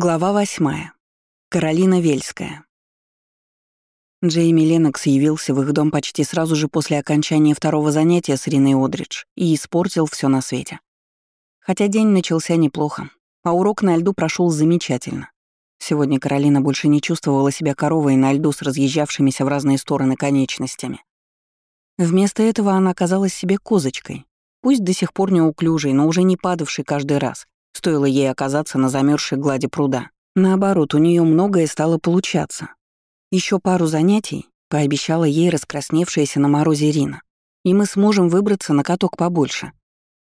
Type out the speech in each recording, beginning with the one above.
Глава восьмая. Каролина Вельская. Джейми Леннокс явился в их дом почти сразу же после окончания второго занятия с Риной Одридж и испортил все на свете. Хотя день начался неплохо, а урок на льду прошел замечательно. Сегодня Каролина больше не чувствовала себя коровой на льду с разъезжавшимися в разные стороны конечностями. Вместо этого она оказалась себе козочкой, пусть до сих пор неуклюжей, но уже не падавшей каждый раз, Стоило ей оказаться на замерзшей глади пруда. Наоборот, у нее многое стало получаться. Еще пару занятий пообещала ей раскрасневшаяся на морозе Рина. И мы сможем выбраться на каток побольше.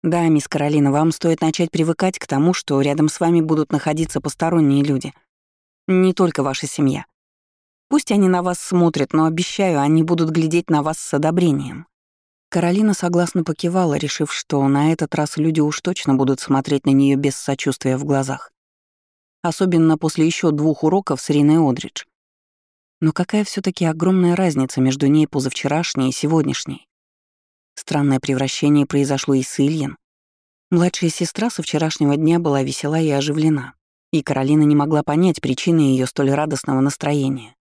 Да, мисс Каролина, вам стоит начать привыкать к тому, что рядом с вами будут находиться посторонние люди. Не только ваша семья. Пусть они на вас смотрят, но обещаю, они будут глядеть на вас с одобрением. Каролина согласно покивала, решив, что на этот раз люди уж точно будут смотреть на нее без сочувствия в глазах. Особенно после еще двух уроков с Риной Одридж. Но какая все таки огромная разница между ней позавчерашней и сегодняшней? Странное превращение произошло и с Ильин. Младшая сестра со вчерашнего дня была весела и оживлена, и Каролина не могла понять причины ее столь радостного настроения.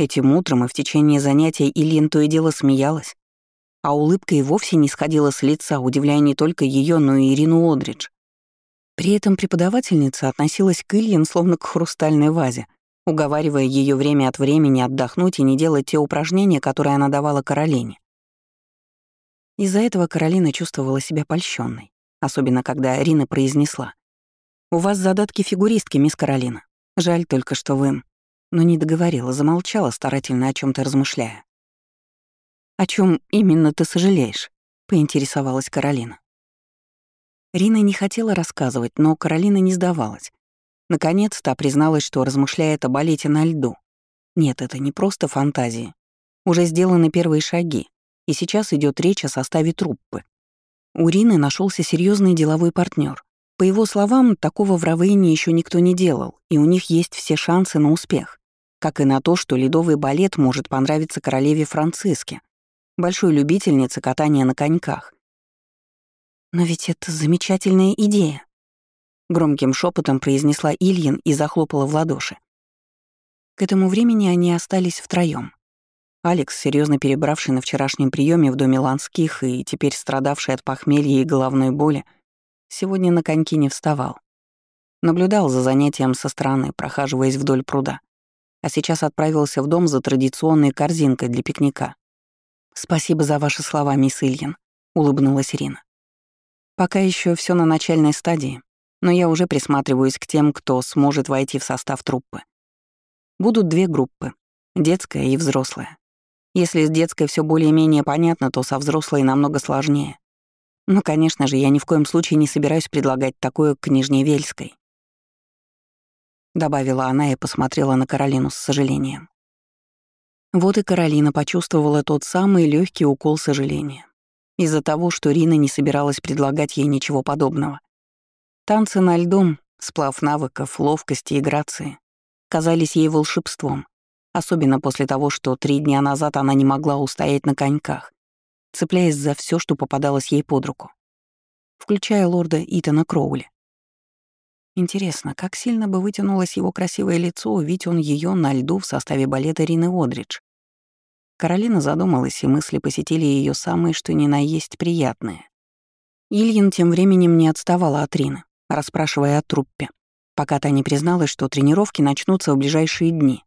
Этим утром и в течение занятия Ильин то и дело смеялась, а улыбка и вовсе не сходила с лица, удивляя не только ее, но и Ирину Одридж. При этом преподавательница относилась к Ильин словно к хрустальной вазе, уговаривая ее время от времени отдохнуть и не делать те упражнения, которые она давала Каролине. Из-за этого Каролина чувствовала себя польщенной, особенно когда Рина произнесла. «У вас задатки фигуристки, мисс Каролина. Жаль только, что вы...» Но не договорила, замолчала, старательно о чем то размышляя. «О чем именно ты сожалеешь?» — поинтересовалась Каролина. Рина не хотела рассказывать, но Каролина не сдавалась. Наконец-то призналась, что размышляет о балете на льду. Нет, это не просто фантазии. Уже сделаны первые шаги, и сейчас идет речь о составе труппы. У Рины нашелся серьезный деловой партнер. По его словам, такого в Равейне еще никто не делал, и у них есть все шансы на успех. Как и на то, что ледовый балет может понравиться королеве Франциске, большой любительницы катания на коньках. «Но ведь это замечательная идея», — громким шепотом произнесла Ильин и захлопала в ладоши. К этому времени они остались втроём. Алекс, серьезно перебравший на вчерашнем приеме в доме Ланских и теперь страдавший от похмелья и головной боли, сегодня на коньки не вставал. Наблюдал за занятием со стороны, прохаживаясь вдоль пруда. А сейчас отправился в дом за традиционной корзинкой для пикника. «Спасибо за ваши слова, мисс Ильин», — улыбнулась Ирина. «Пока еще все на начальной стадии, но я уже присматриваюсь к тем, кто сможет войти в состав труппы. Будут две группы — детская и взрослая. Если с детской все более-менее понятно, то со взрослой намного сложнее. Но, конечно же, я ни в коем случае не собираюсь предлагать такое княжне Вельской. Добавила она и посмотрела на Каролину с сожалением. Вот и Каролина почувствовала тот самый легкий укол сожаления. Из-за того, что Рина не собиралась предлагать ей ничего подобного. Танцы на льду, сплав навыков, ловкости и грации, казались ей волшебством, особенно после того, что три дня назад она не могла устоять на коньках, цепляясь за все, что попадалось ей под руку, включая лорда Итана Кроули. Интересно, как сильно бы вытянулось его красивое лицо, увидеть он ее на льду в составе балета Рины Одридж. Каролина задумалась, и мысли посетили ее самые что ни на есть приятные. Ильин тем временем не отставала от Рины, расспрашивая о труппе, пока та не призналась, что тренировки начнутся в ближайшие дни,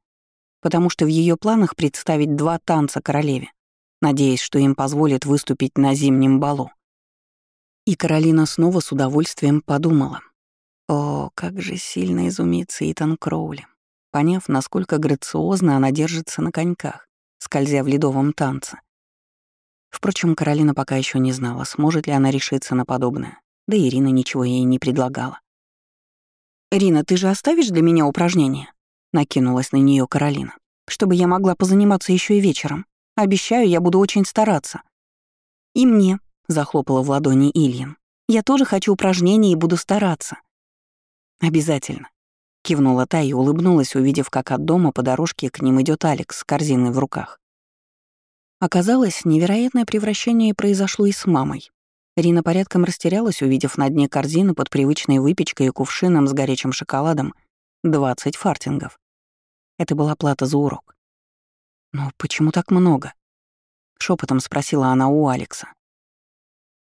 потому что в ее планах представить два танца королеве, надеясь, что им позволят выступить на зимнем балу. И Каролина снова с удовольствием подумала, о, как же сильно изумится Итан Кроули, поняв, насколько грациозно она держится на коньках, скользя в ледовом танце. Впрочем, Каролина пока еще не знала, сможет ли она решиться на подобное, да Ирина ничего ей не предлагала. «Рина, ты же оставишь для меня упражнение?» — накинулась на нее Каролина. «Чтобы я могла позаниматься еще и вечером. Обещаю, я буду очень стараться». «И мне», — захлопала в ладони Ильин. «Я тоже хочу упражнения и буду стараться». «Обязательно», — кивнула та и улыбнулась, увидев, как от дома по дорожке к ним идет Алекс с корзиной в руках. Оказалось, невероятное превращение произошло и с мамой. Рина порядком растерялась, увидев на дне корзины под привычной выпечкой и кувшином с горячим шоколадом 20 фартингов. Это была плата за урок. «Но почему так много?» — шепотом спросила она у Алекса.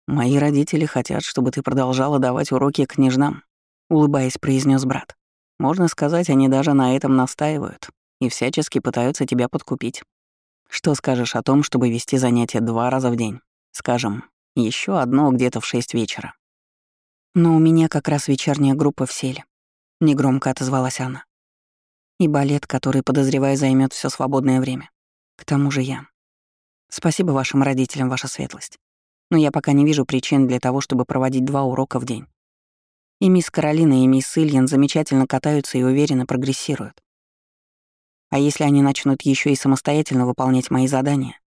«Мои родители хотят, чтобы ты продолжала давать уроки княжнам», — улыбаясь, произнес брат. «Можно сказать, они даже на этом настаивают и всячески пытаются тебя подкупить. Что скажешь о том, чтобы вести занятия два раза в день? Скажем, еще одно где-то в шесть вечера». «Но у меня как раз вечерняя группа в селе», — негромко отозвалась она. «И балет, который, подозреваю, займет все свободное время. К тому же я. Спасибо вашим родителям, ваша светлость. Но я пока не вижу причин для того, чтобы проводить два урока в день. И мисс Каролина, и мисс Ильян замечательно катаются и уверенно прогрессируют. А если они начнут еще и самостоятельно выполнять мои задания?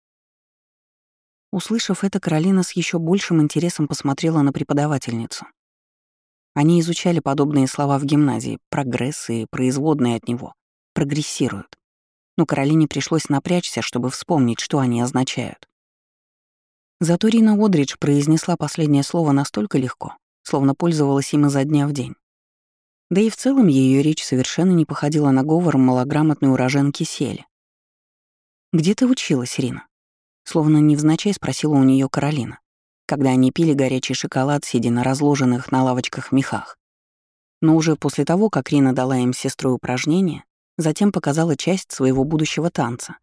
Услышав это, Каролина с еще большим интересом посмотрела на преподавательницу. Они изучали подобные слова в гимназии, прогресс и производные от него, прогрессируют но Каролине пришлось напрячься, чтобы вспомнить, что они означают. Зато Рина Одридж произнесла последнее слово настолько легко, словно пользовалась им изо дня в день. Да и в целом ее речь совершенно не походила на говор малограмотной уроженки Сели. «Где ты училась, Рина?» Словно невзначай спросила у нее Каролина, когда они пили горячий шоколад, сидя на разложенных на лавочках мехах. Но уже после того, как Рина дала им сестрой упражнение, Затем показала часть своего будущего танца.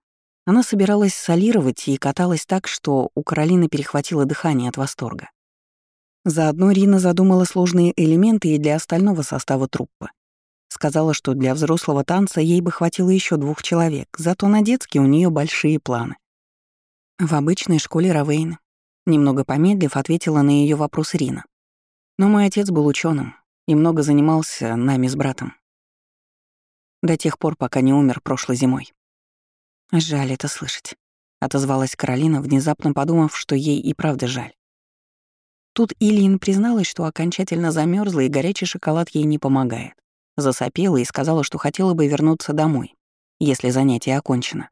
Она собиралась солировать и каталась так, что у Каролины перехватило дыхание от восторга. Заодно Рина задумала сложные элементы и для остального состава труппы. Сказала, что для взрослого танца ей бы хватило еще двух человек, зато на детский у нее большие планы. В обычной школе Равейна, немного помедлив, ответила на ее вопрос Рина. Но мой отец был ученым и много занимался нами с братом. До тех пор, пока не умер прошлой зимой. «Жаль это слышать», — отозвалась Каролина, внезапно подумав, что ей и правда жаль. Тут Ильин призналась, что окончательно замерзла и горячий шоколад ей не помогает. Засопела и сказала, что хотела бы вернуться домой, если занятие окончено.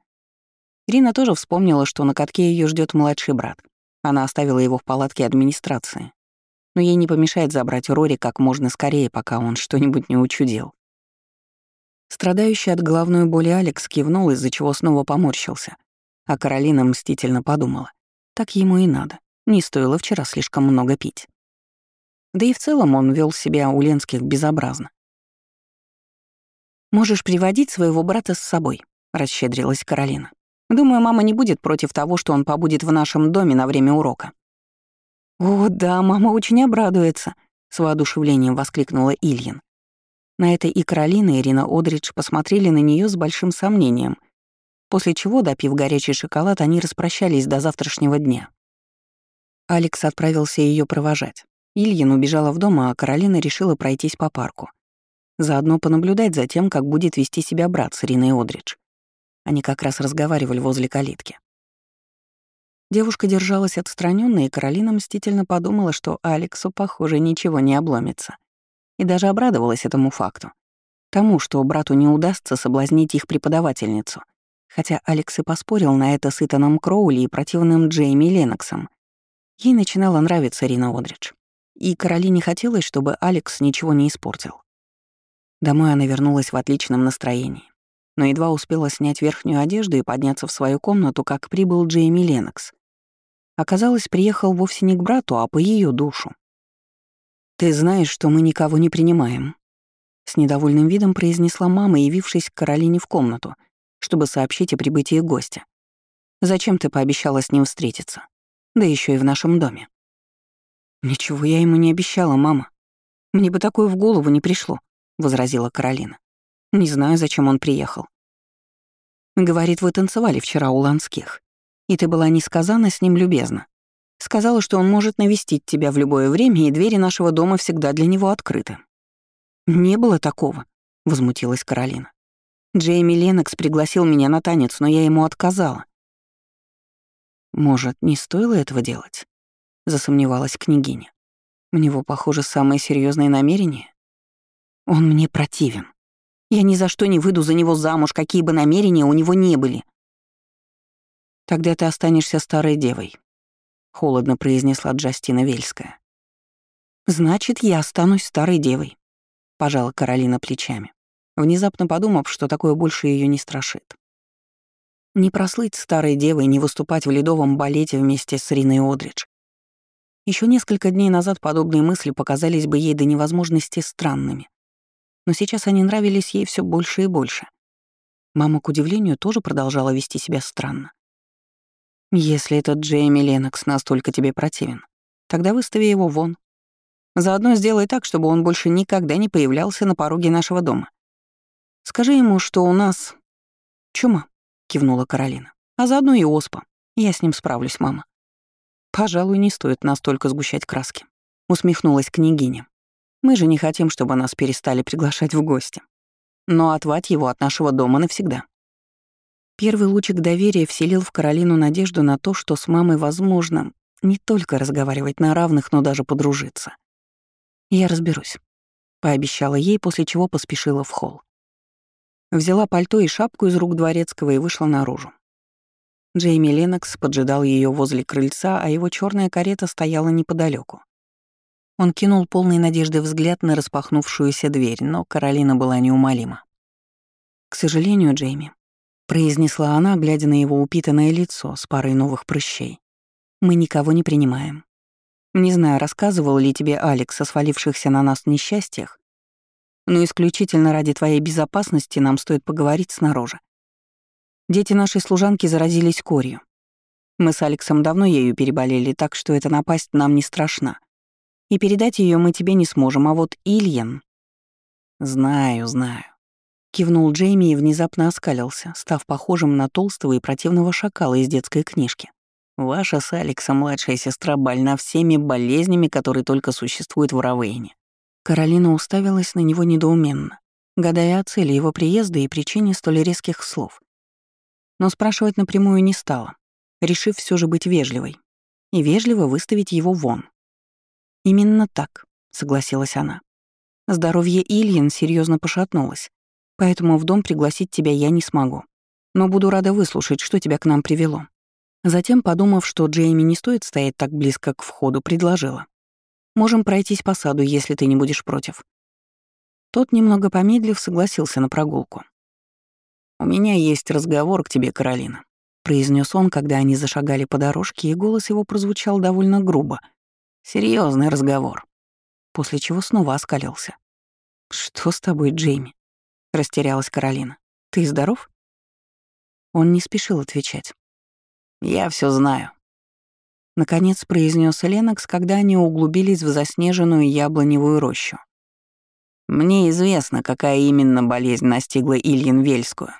Рина тоже вспомнила, что на катке ее ждет младший брат. Она оставила его в палатке администрации. Но ей не помешает забрать Рори как можно скорее, пока он что-нибудь не учудил. Страдающий от головной боли Алекс кивнул, из-за чего снова поморщился. А Каролина мстительно подумала. Так ему и надо. Не стоило вчера слишком много пить. Да и в целом он вел себя у Ленских безобразно. «Можешь приводить своего брата с собой», — расщедрилась Каролина. «Думаю, мама не будет против того, что он побудет в нашем доме на время урока». «О, да, мама очень обрадуется», — с воодушевлением воскликнула Ильин. На это и Каролина, и Ирина Одридж посмотрели на нее с большим сомнением, после чего, допив горячий шоколад, они распрощались до завтрашнего дня. Алекс отправился ее провожать. Ильин убежала в дом, а Каролина решила пройтись по парку. Заодно понаблюдать за тем, как будет вести себя брат с Ириной Одридж. Они как раз разговаривали возле калитки. Девушка держалась отстраненно, и Каролина мстительно подумала, что Алексу, похоже, ничего не обломится и даже обрадовалась этому факту. Тому, что брату не удастся соблазнить их преподавательницу. Хотя Алекс и поспорил на это с Итаном Кроули и противным Джейми Леноксом. Ей начинала нравиться Рина Одридж. И Каролине хотелось, чтобы Алекс ничего не испортил. Домой она вернулась в отличном настроении. Но едва успела снять верхнюю одежду и подняться в свою комнату, как прибыл Джейми Ленокс. Оказалось, приехал вовсе не к брату, а по ее душу. «Ты знаешь, что мы никого не принимаем», — с недовольным видом произнесла мама, явившись к Каролине в комнату, чтобы сообщить о прибытии гостя. «Зачем ты пообещала с ним встретиться? Да еще и в нашем доме». «Ничего я ему не обещала, мама. Мне бы такое в голову не пришло», — возразила Каролина. «Не знаю, зачем он приехал». «Говорит, вы танцевали вчера у Ланских, и ты была несказанно с ним любезна. Сказала, что он может навестить тебя в любое время, и двери нашего дома всегда для него открыты. «Не было такого», — возмутилась Каролина. «Джейми Ленокс пригласил меня на танец, но я ему отказала». «Может, не стоило этого делать?» — засомневалась княгиня. «У него, похоже, самые серьезные намерения. Он мне противен. Я ни за что не выйду за него замуж, какие бы намерения у него не были». «Тогда ты останешься старой девой», холодно произнесла Джастина Вельская. Значит, я останусь старой девой, пожала Каролина плечами. внезапно подумав, что такое больше ее не страшит. Не прослыть старой девой, не выступать в ледовом балете вместе с Риной Одридж. Еще несколько дней назад подобные мысли показались бы ей до невозможности странными. Но сейчас они нравились ей все больше и больше. Мама, к удивлению, тоже продолжала вести себя странно. «Если этот Джейми Ленокс настолько тебе противен, тогда выстави его вон. Заодно сделай так, чтобы он больше никогда не появлялся на пороге нашего дома. Скажи ему, что у нас чума, — кивнула Каролина. «А заодно и оспа. Я с ним справлюсь, мама». «Пожалуй, не стоит настолько сгущать краски», — усмехнулась княгиня. «Мы же не хотим, чтобы нас перестали приглашать в гости. Но отвать его от нашего дома навсегда». Первый лучик доверия вселил в Каролину надежду на то, что с мамой возможно не только разговаривать на равных, но даже подружиться. «Я разберусь», — пообещала ей, после чего поспешила в холл. Взяла пальто и шапку из рук дворецкого и вышла наружу. Джейми Ленокс поджидал ее возле крыльца, а его черная карета стояла неподалеку. Он кинул полный надежды взгляд на распахнувшуюся дверь, но Каролина была неумолима. «К сожалению, Джейми», — произнесла она, глядя на его упитанное лицо с парой новых прыщей, — «мы никого не принимаем. Не знаю, рассказывал ли тебе Алекс о свалившихся на нас несчастьях, но исключительно ради твоей безопасности нам стоит поговорить снаружи. Дети нашей служанки заразились корью. Мы с Алексом давно ею переболели, так что эта напасть нам не страшна. И передать ее мы тебе не сможем, а вот Ильян... Знаю, знаю. Кивнул Джейми и внезапно оскалился, став похожим на толстого и противного шакала из детской книжки. Ваша с Алексом младшая сестра больна всеми болезнями, которые только существуют в Равейне. Каролина уставилась на него недоуменно, гадая о цели его приезда и причине столь резких слов. Но спрашивать напрямую не стала, решив все же быть вежливой и вежливо выставить его вон. «Именно так», — согласилась она. «Здоровье Ильин серьезно пошатнулось, поэтому в дом пригласить тебя я не смогу. Но буду рада выслушать, что тебя к нам привело». Затем, подумав, что Джейми не стоит стоять так близко к входу, предложила. Можем пройтись по саду, если ты не будешь против». Тот, немного помедлив, согласился на прогулку. «У меня есть разговор к тебе, Каролина», — произнес он, когда они зашагали по дорожке, и голос его прозвучал довольно грубо. Серьезный разговор». После чего снова оскалился. «Что с тобой, Джейми?» — растерялась Каролина. «Ты здоров?» Он не спешил отвечать. «Я все знаю. Наконец произнес Ленокс, когда они углубились в заснеженную яблоневую рощу. «Мне известно, какая именно болезнь настигла Ильин Вельскую».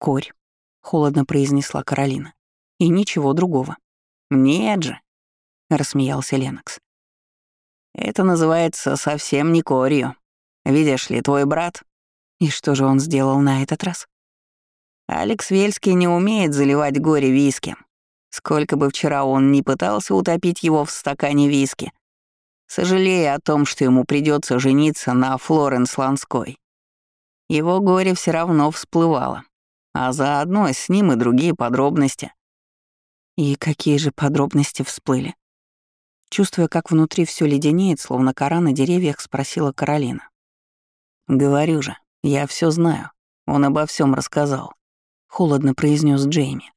«Корь», — холодно произнесла Каролина. «И ничего другого». «Нет же», — рассмеялся Ленокс. «Это называется совсем не корью. Видишь ли, твой брат...» «И что же он сделал на этот раз?» «Алекс Вельский не умеет заливать горе виски», Сколько бы вчера он ни пытался утопить его в стакане виски, сожалея о том, что ему придется жениться на Флоренс Ланской. Его горе все равно всплывало, а заодно с ним и другие подробности. И какие же подробности всплыли? Чувствуя, как внутри все леденеет, словно кора на деревьях, спросила Каролина. «Говорю же, я все знаю. Он обо всем рассказал», — холодно произнес Джейми.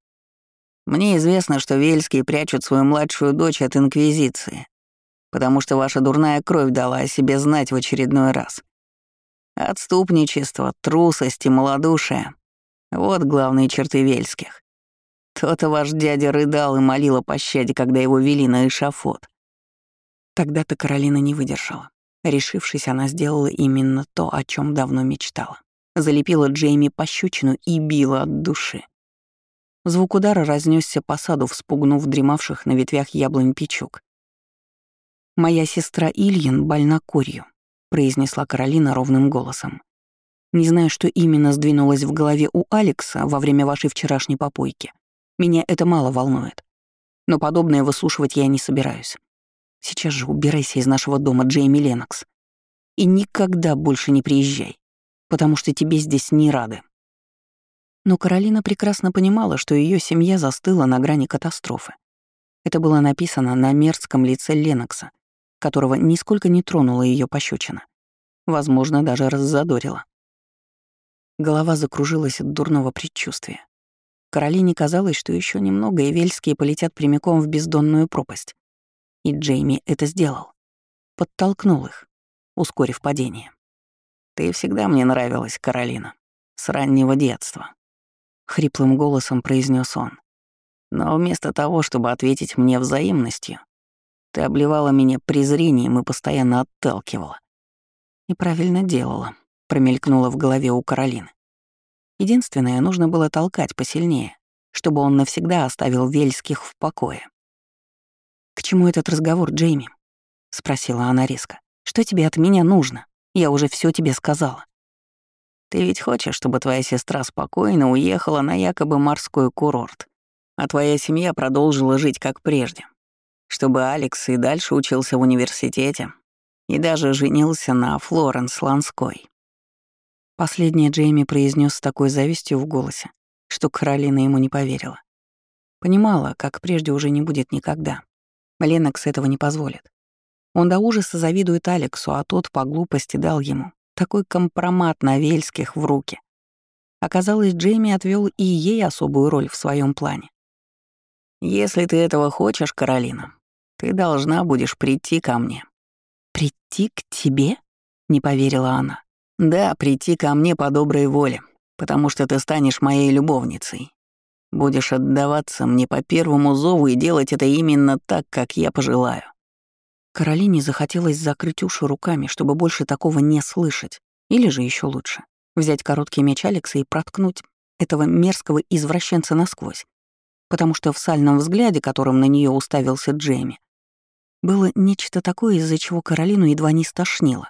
Мне известно, что Вельские прячут свою младшую дочь от Инквизиции, потому что ваша дурная кровь дала о себе знать в очередной раз. Отступничество, трусость и малодушие — вот главные черты Вельских. То-то ваш дядя рыдал и молил о пощаде, когда его вели на эшафот. Тогда-то Каролина не выдержала. Решившись, она сделала именно то, о чем давно мечтала. Залепила Джейми пощечину и била от души. Звук удара разнесся по саду, вспугнув дремавших на ветвях яблонь печук. «Моя сестра Ильин больна корью», — произнесла Каролина ровным голосом. «Не знаю, что именно сдвинулось в голове у Алекса во время вашей вчерашней попойки. Меня это мало волнует. Но подобное выслушивать я не собираюсь. Сейчас же убирайся из нашего дома, Джейми Ленокс. И никогда больше не приезжай, потому что тебе здесь не рады». Но Каролина прекрасно понимала, что ее семья застыла на грани катастрофы. Это было написано на мерзком лице Ленокса, которого нисколько не тронула ее пощечина. Возможно, даже раззадорила. Голова закружилась от дурного предчувствия. Каролине казалось, что еще немного, и Вельские полетят прямиком в бездонную пропасть. И Джейми это сделал. Подтолкнул их, ускорив падение. «Ты всегда мне нравилась, Каролина. С раннего детства», — хриплым голосом произнес он. «Но вместо того, чтобы ответить мне взаимностью, ты обливала меня презрением и постоянно отталкивала. И правильно делала, промелькнула в голове у Каролины. Единственное, нужно было толкать посильнее, чтобы он навсегда оставил Вельских в покое. «К чему этот разговор, Джейми?» — спросила она резко. «Что тебе от меня нужно? Я уже все тебе сказала». «Ты ведь хочешь, чтобы твоя сестра спокойно уехала на якобы морской курорт, а твоя семья продолжила жить как прежде, чтобы Алекс и дальше учился в университете и даже женился на Флоренс Ланской. Последнее Джейми произнес с такой завистью в голосе, что Каролина ему не поверила. Понимала, как прежде уже не будет никогда. Ленокс этого не позволит. Он до ужаса завидует Алексу, а тот по глупости дал ему такой компромат на Вельских в руки. Оказалось, Джейми отвел и ей особую роль в своем плане. «Если ты этого хочешь, Каролина, ты должна будешь прийти ко мне». «Прийти к тебе?» — не поверила она. «Да, прийти ко мне по доброй воле, потому что ты станешь моей любовницей. Будешь отдаваться мне по первому зову и делать это именно так, как я пожелаю». Каролине захотелось закрыть уши руками, чтобы больше такого не слышать. Или же еще лучше — взять короткий меч Алекса и проткнуть этого мерзкого извращенца насквозь. Потому что в сальном взгляде, которым на нее уставился Джейми, было нечто такое, из-за чего Каролину едва не стошнило.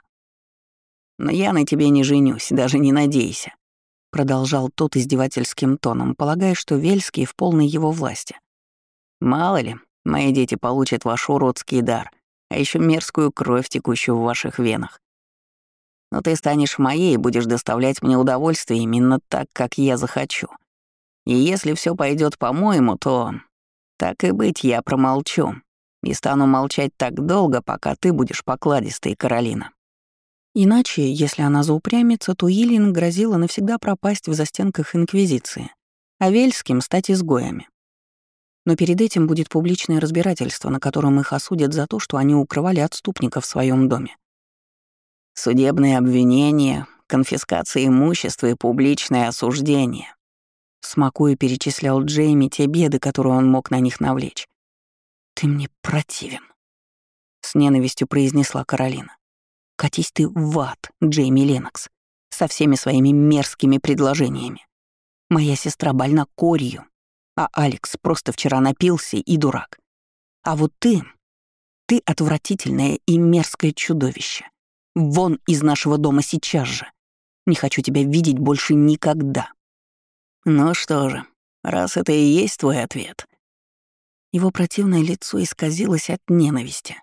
«Но я на тебе не женюсь, даже не надейся», — продолжал тот издевательским тоном, полагая, что Вельский в полной его власти. «Мало ли, мои дети получат ваш уродский дар, а еще мерзкую кровь, текущую в ваших венах. Но ты станешь моей и будешь доставлять мне удовольствие именно так, как я захочу. И если все пойдет по-моему, то, так и быть, я промолчу, и стану молчать так долго, пока ты будешь покладистой, Каролина. Иначе, если она заупрямится, то Илин грозила навсегда пропасть в застенках Инквизиции, а Вельским — стать изгоями. Но перед этим будет публичное разбирательство, на котором их осудят за то, что они укрывали отступника в своем доме. Судебные обвинения, конфискация имущества и публичное осуждение. Смакуя перечислял Джейми те беды, которые он мог на них навлечь. «Ты мне противен», — с ненавистью произнесла Каролина. «Катись ты в ад, Джейми Ленокс, со всеми своими мерзкими предложениями. Моя сестра больна корью, а Алекс просто вчера напился и дурак. А вот ты... Ты отвратительное и мерзкое чудовище. Вон из нашего дома сейчас же. Не хочу тебя видеть больше никогда». «Ну что же, раз это и есть твой ответ, его противное лицо исказилось от ненависти.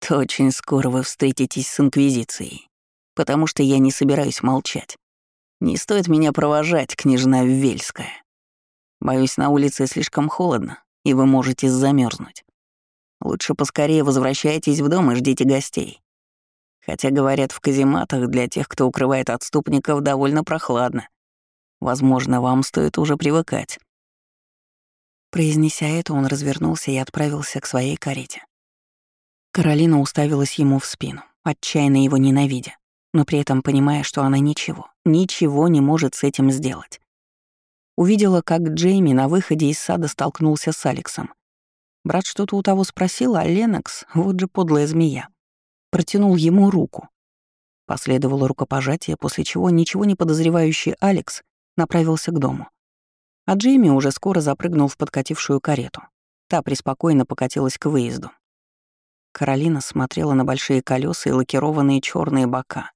То очень скоро вы встретитесь с Инквизицией, потому что я не собираюсь молчать. Не стоит меня провожать, княжна Вельская. Боюсь, на улице слишком холодно, и вы можете замерзнуть. Лучше поскорее возвращайтесь в дом и ждите гостей. Хотя, говорят, в казематах для тех, кто укрывает отступников, довольно прохладно. Возможно, вам стоит уже привыкать. Произнеся это, он развернулся и отправился к своей карете. Каролина уставилась ему в спину, отчаянно его ненавидя, но при этом понимая, что она ничего, ничего не может с этим сделать. Увидела, как Джейми на выходе из сада столкнулся с Алексом. Брат что-то у того спросил, а Ленокс, вот же подлая змея, протянул ему руку. Последовало рукопожатие, после чего ничего не подозревающий Алекс направился к дому. А Джейми уже скоро запрыгнул в подкатившую карету. Та преспокойно покатилась к выезду. Каролина смотрела на большие колеса и лакированные черные бока,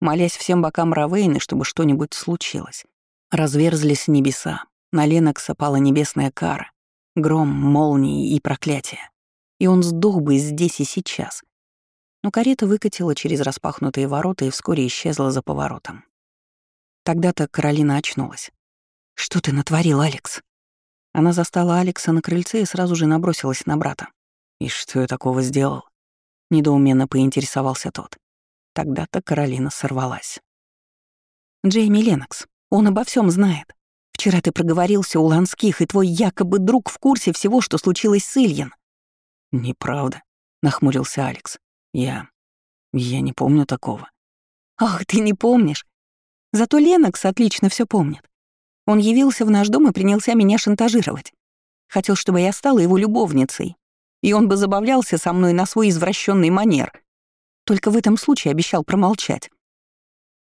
молясь всем бокам Равейны, чтобы что-нибудь случилось. Разверзлись небеса, на Ленокса пала небесная кара, гром, молнии и проклятие. И он сдох бы здесь и сейчас. Но карета выкатила через распахнутые ворота и вскоре исчезла за поворотом. Тогда-то Каролина очнулась. «Что ты натворил, Алекс?» Она застала Алекса на крыльце и сразу же набросилась на брата. «И что я такого сделал?» Недоуменно поинтересовался тот. Тогда-то Каролина сорвалась. «Джейми Ленокс, Он обо всем знает. Вчера ты проговорился у Ланских, и твой якобы друг в курсе всего, что случилось с Ильин». «Неправда», — нахмурился Алекс. «Я... я не помню такого». «Ах, ты не помнишь? Зато Ленокс отлично все помнит. Он явился в наш дом и принялся меня шантажировать. Хотел, чтобы я стала его любовницей. И он бы забавлялся со мной на свой извращенный манер. Только в этом случае обещал промолчать.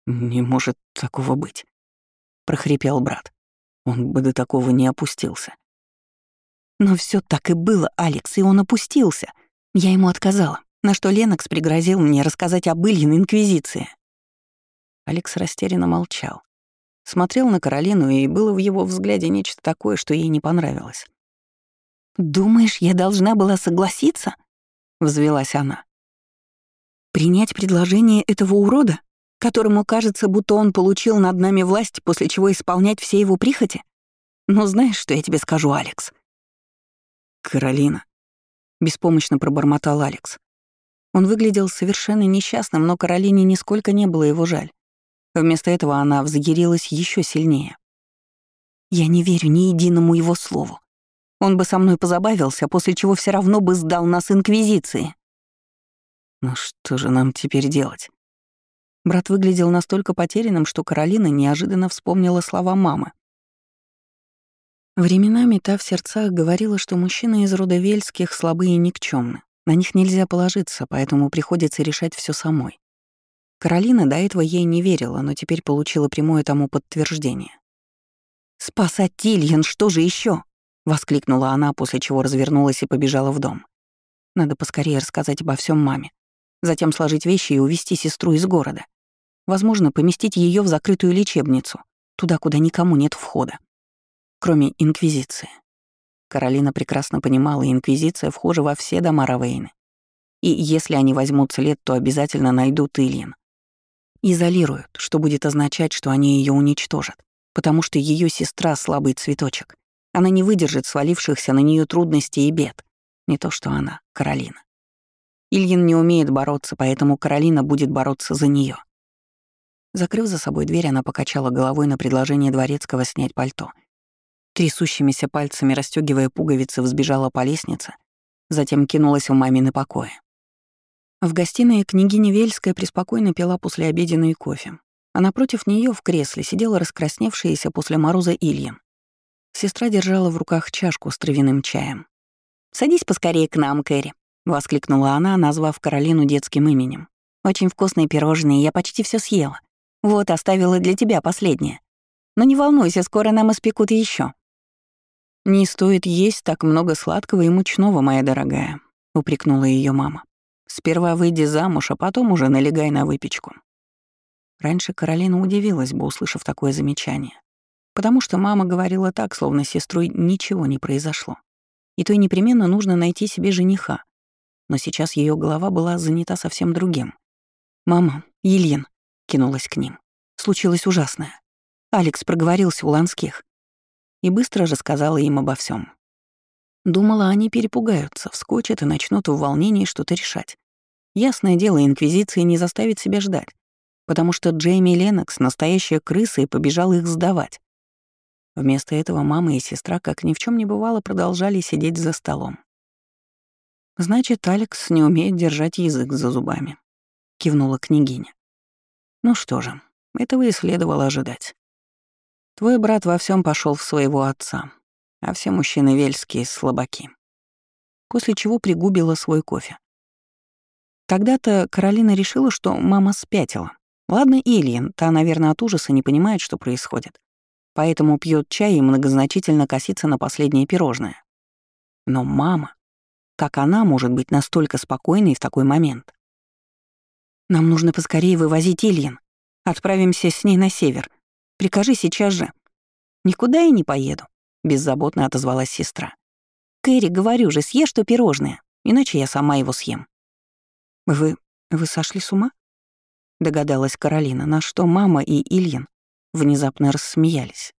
«Не может такого быть», — прохрипел брат. Он бы до такого не опустился. Но все так и было, Алекс, и он опустился. Я ему отказала, на что Ленокс пригрозил мне рассказать об Ильин Инквизиции. Алекс растерянно молчал. Смотрел на Каролину, и было в его взгляде нечто такое, что ей не понравилось. «Думаешь, я должна была согласиться?» — взвелась она. «Принять предложение этого урода? Которому кажется, будто он получил над нами власть, после чего исполнять все его прихоти? Ну, знаешь, что я тебе скажу, Алекс?» «Каролина», — беспомощно пробормотал Алекс. Он выглядел совершенно несчастным, но Каролине нисколько не было его жаль. Вместо этого она взъярилась еще сильнее. «Я не верю ни единому его слову. Он бы со мной позабавился, после чего все равно бы сдал нас Инквизиции». «Ну что же нам теперь делать?» Брат выглядел настолько потерянным, что Каролина неожиданно вспомнила слова мамы. Временами та в сердцах говорила, что мужчины из рода Вельских слабые и никчемны. На них нельзя положиться, поэтому приходится решать все самой. Каролина до этого ей не верила, но теперь получила прямое тому подтверждение. «Спасать что же еще? воскликнула она, после чего развернулась и побежала в дом. Надо поскорее рассказать обо всем маме. Затем сложить вещи и увезти сестру из города. Возможно, поместить ее в закрытую лечебницу, туда, куда никому нет входа. Кроме Инквизиции. Каролина прекрасно понимала, Инквизиция вхожа во все дома Равейны. И если они возьмут след, то обязательно найдут Ильин. Изолируют, что будет означать, что они ее уничтожат, потому что ее сестра — слабый цветочек. Она не выдержит свалившихся на нее трудностей и бед. Не то что она, Каролина. Ильин не умеет бороться, поэтому Каролина будет бороться за нее. Закрыв за собой дверь, она покачала головой на предложение Дворецкого снять пальто. Трясущимися пальцами, расстёгивая пуговицы, взбежала по лестнице, затем кинулась в мамины покои. В гостиной княгиня Вельская преспокойно пила послеобеденный кофе, а напротив нее в кресле сидела раскрасневшаяся после мороза Ильин. Сестра держала в руках чашку с травяным чаем. «Садись поскорее к нам, Кэрри», — воскликнула она, назвав Каролину детским именем. «Очень вкусные пирожные, я почти все съела. Вот, оставила для тебя последнее. Но не волнуйся, скоро нам испекут еще. «Не стоит есть так много сладкого и мучного, моя дорогая», — упрекнула ее мама. «Сперва выйди замуж, а потом уже налегай на выпечку». Раньше Каролина удивилась бы, услышав такое замечание, потому что мама говорила так, словно с сестрой ничего не произошло. И то и непременно нужно найти себе жениха. Но сейчас ее голова была занята совсем другим. «Мама, Елен, кинулась к ним. Случилось ужасное. Алекс проговорился у Ланских и быстро рассказала им обо всем. Думала, они перепугаются, вскочат и начнут в волнении что-то решать. Ясное дело, Инквизиция не заставит себя ждать, потому что Джейми Ленокс — настоящая крыса и побежал их сдавать. Вместо этого мама и сестра, как ни в чем не бывало, продолжали сидеть за столом. «Значит, Алекс не умеет держать язык за зубами», — кивнула княгиня. Ну что же, этого и следовало ожидать. Твой брат во всем пошел в своего отца, а все мужчины вельские — слабаки. После чего пригубила свой кофе. Когда-то Каролина решила, что мама спятила. Ладно, Ильин, та, наверное, от ужаса не понимает, что происходит. Поэтому пьет чай и многозначительно косится на последнее пирожное. Но мама, как она может быть настолько спокойной в такой момент? Нам нужно поскорее вывозить Ильин. Отправимся с ней на север. Прикажи сейчас же. Никуда я не поеду, беззаботно отозвалась сестра. Кэрри, говорю же, съешь то пирожное, иначе я сама его съем. Вы... вы сошли с ума? Догадалась Каролина, на что мама и Ильин внезапно рассмеялись.